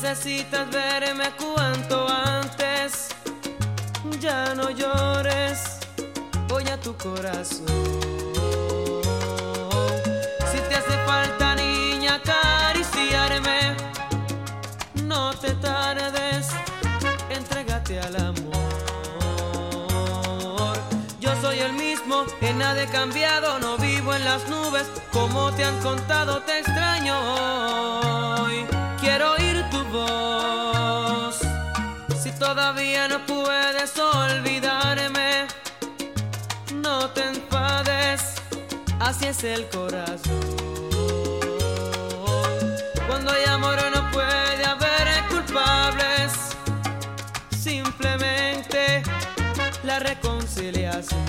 necesitas verme cuanto antes. Ya no llores, voy a tu corazón. Si te hace falta, niña, acariciarme, no te tardes, entrégate al amor. Yo soy el mismo, en nada he cambiado, no vivo en las nubes, como te han contado, te todavía no puedes olvidarme, no te enfades, así es el corazón. Cuando hay amor no puede haber culpables, simplemente la reconciliación.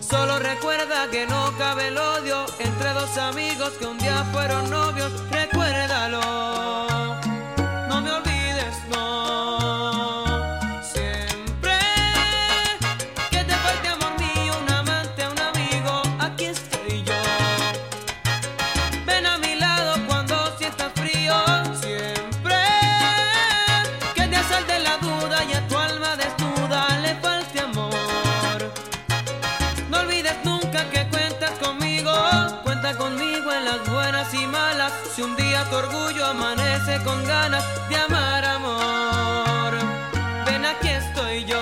Solo recuerda que no cabe el odio entre dos amigos que un día fueron novios. Recuérdalo. Nunca que cuentas conmigo. Cuenta conmigo en las buenas y malas. Si un día tu orgullo amanece con ganas de amar amor, ven aquí estoy yo.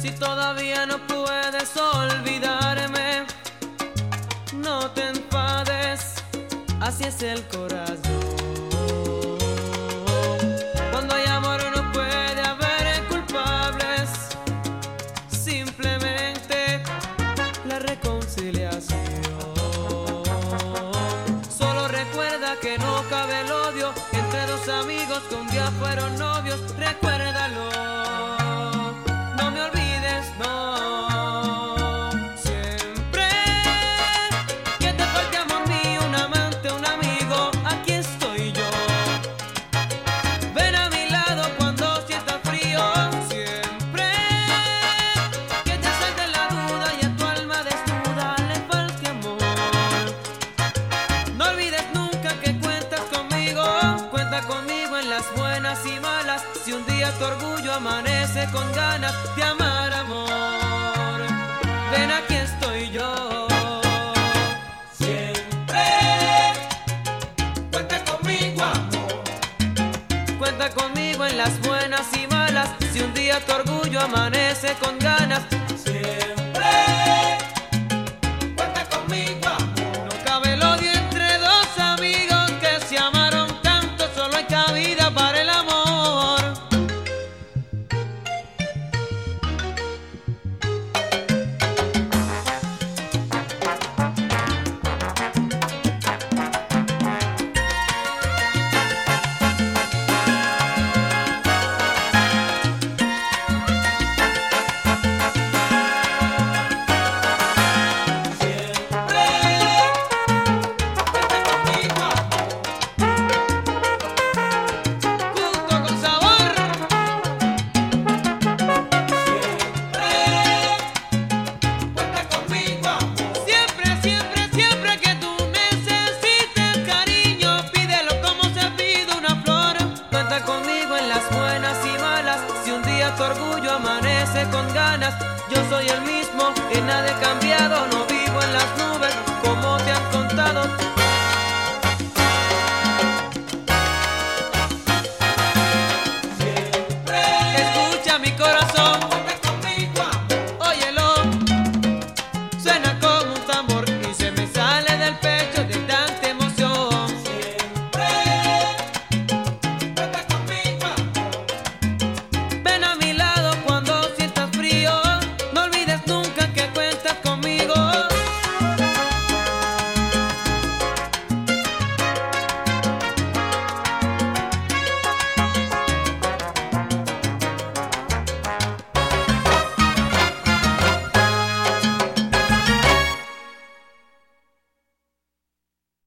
Si todavía no puedes olvidarme, no te enfades, así es el corazón. Cuando hay amor no puede haber culpables, simplemente la reconciliación. Solo recuerda que no cabe el odio entre dos amigos que un día fueron novios, recuérdalo. Tu orgullo amanece con ganas de amar amor, ven aquí estoy yo. Siempre cuenta conmigo, amor. Cuenta conmigo en las buenas y malas. Si un día tu orgullo amanece con ganas, Siempre con ganas, yo soy el mismo, en nada he cambiado, no